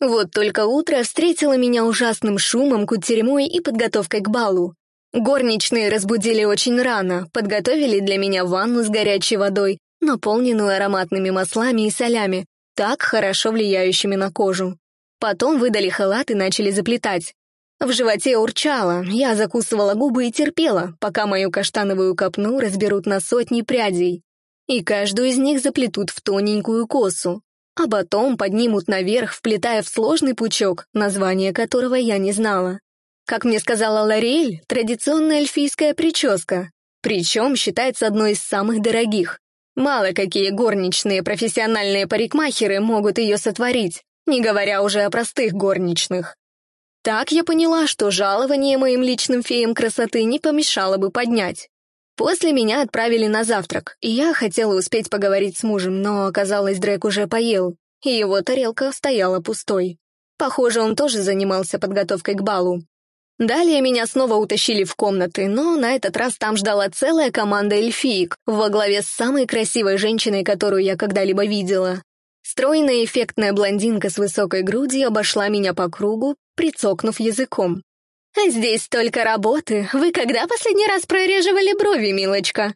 Вот только утро встретило меня ужасным шумом, кутерьмой и подготовкой к балу. Горничные разбудили очень рано, подготовили для меня ванну с горячей водой, наполненную ароматными маслами и солями, так хорошо влияющими на кожу. Потом выдали халат и начали заплетать. В животе урчало, я закусывала губы и терпела, пока мою каштановую копну разберут на сотни прядей. И каждую из них заплетут в тоненькую косу, а потом поднимут наверх, вплетая в сложный пучок, название которого я не знала. Как мне сказала Лориэль, традиционная эльфийская прическа, причем считается одной из самых дорогих. Мало какие горничные профессиональные парикмахеры могут ее сотворить, не говоря уже о простых горничных. Так я поняла, что жалование моим личным феям красоты не помешало бы поднять. После меня отправили на завтрак, и я хотела успеть поговорить с мужем, но оказалось, Дрэк уже поел, и его тарелка стояла пустой. Похоже, он тоже занимался подготовкой к балу. Далее меня снова утащили в комнаты, но на этот раз там ждала целая команда эльфиек во главе с самой красивой женщиной, которую я когда-либо видела. Стройная эффектная блондинка с высокой грудью обошла меня по кругу, прицокнув языком. «Здесь столько работы. Вы когда последний раз прореживали брови, милочка?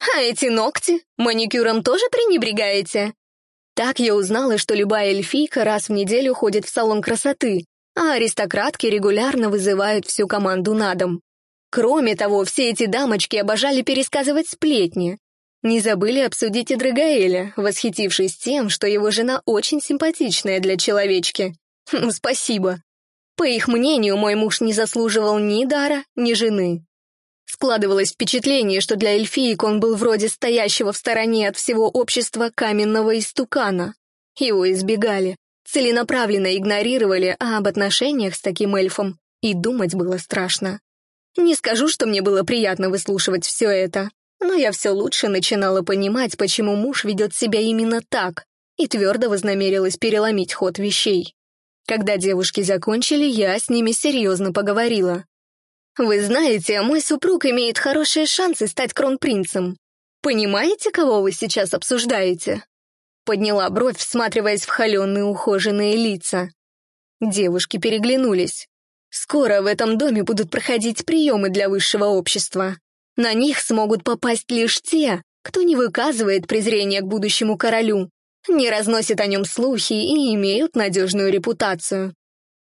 А эти ногти? Маникюром тоже пренебрегаете?» Так я узнала, что любая эльфийка раз в неделю ходит в салон красоты, а аристократки регулярно вызывают всю команду на дом. Кроме того, все эти дамочки обожали пересказывать сплетни. Не забыли обсудить и Драгоэля, восхитившись тем, что его жена очень симпатичная для человечки. Ну, спасибо. По их мнению, мой муж не заслуживал ни дара, ни жены. Складывалось впечатление, что для эльфиек он был вроде стоящего в стороне от всего общества каменного истукана. Его избегали, целенаправленно игнорировали, а об отношениях с таким эльфом и думать было страшно. Не скажу, что мне было приятно выслушивать все это, но я все лучше начинала понимать, почему муж ведет себя именно так, и твердо вознамерилась переломить ход вещей. Когда девушки закончили, я с ними серьезно поговорила. «Вы знаете, мой супруг имеет хорошие шансы стать кронпринцем. Понимаете, кого вы сейчас обсуждаете?» Подняла бровь, всматриваясь в холеные ухоженные лица. Девушки переглянулись. Скоро в этом доме будут проходить приемы для высшего общества. На них смогут попасть лишь те, кто не выказывает презрения к будущему королю, не разносит о нем слухи и имеют надежную репутацию.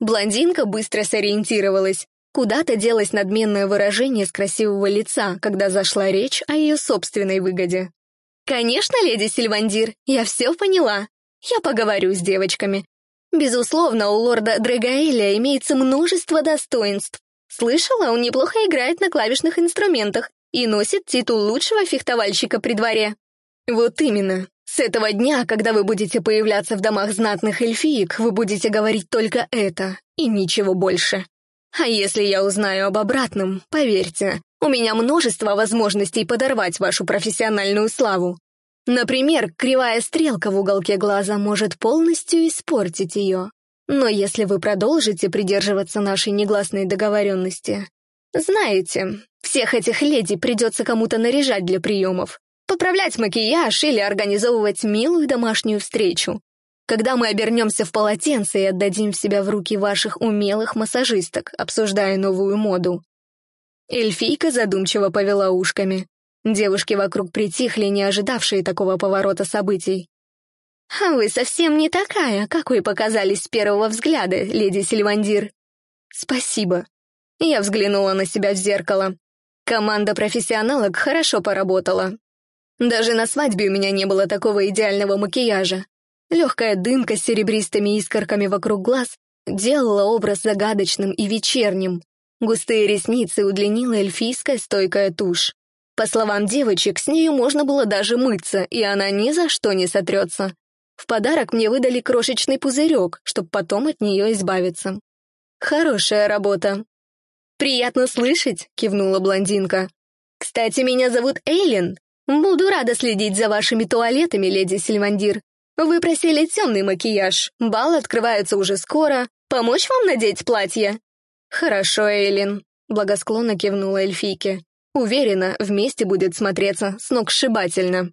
Блондинка быстро сориентировалась. Куда-то делось надменное выражение с красивого лица, когда зашла речь о ее собственной выгоде. «Конечно, леди Сильвандир, я все поняла. Я поговорю с девочками. Безусловно, у лорда Драгаэля имеется множество достоинств. Слышала, он неплохо играет на клавишных инструментах и носит титул лучшего фехтовальщика при дворе. Вот именно. С этого дня, когда вы будете появляться в домах знатных эльфиек, вы будете говорить только это и ничего больше. А если я узнаю об обратном, поверьте, у меня множество возможностей подорвать вашу профессиональную славу. Например, кривая стрелка в уголке глаза может полностью испортить ее. Но если вы продолжите придерживаться нашей негласной договоренности, знаете, всех этих леди придется кому-то наряжать для приемов, поправлять макияж или организовывать милую домашнюю встречу. Когда мы обернемся в полотенце и отдадим себя в руки ваших умелых массажисток, обсуждая новую моду, Эльфийка задумчиво повела ушками. Девушки вокруг притихли, не ожидавшие такого поворота событий. «А вы совсем не такая, какой показались с первого взгляда, леди Сильвандир». «Спасибо». Я взглянула на себя в зеркало. Команда профессионалок хорошо поработала. Даже на свадьбе у меня не было такого идеального макияжа. Легкая дымка с серебристыми искорками вокруг глаз делала образ загадочным и вечерним. Густые ресницы удлинила эльфийская стойкая тушь. По словам девочек, с нею можно было даже мыться, и она ни за что не сотрется. В подарок мне выдали крошечный пузырек, чтобы потом от нее избавиться. Хорошая работа. «Приятно слышать», — кивнула блондинка. «Кстати, меня зовут Эйлин. Буду рада следить за вашими туалетами, леди Сильвандир. Вы просили темный макияж. Бал открывается уже скоро. Помочь вам надеть платье?» «Хорошо, Эйлин», — благосклонно кивнула эльфийке. «Уверена, вместе будет смотреться сногсшибательно».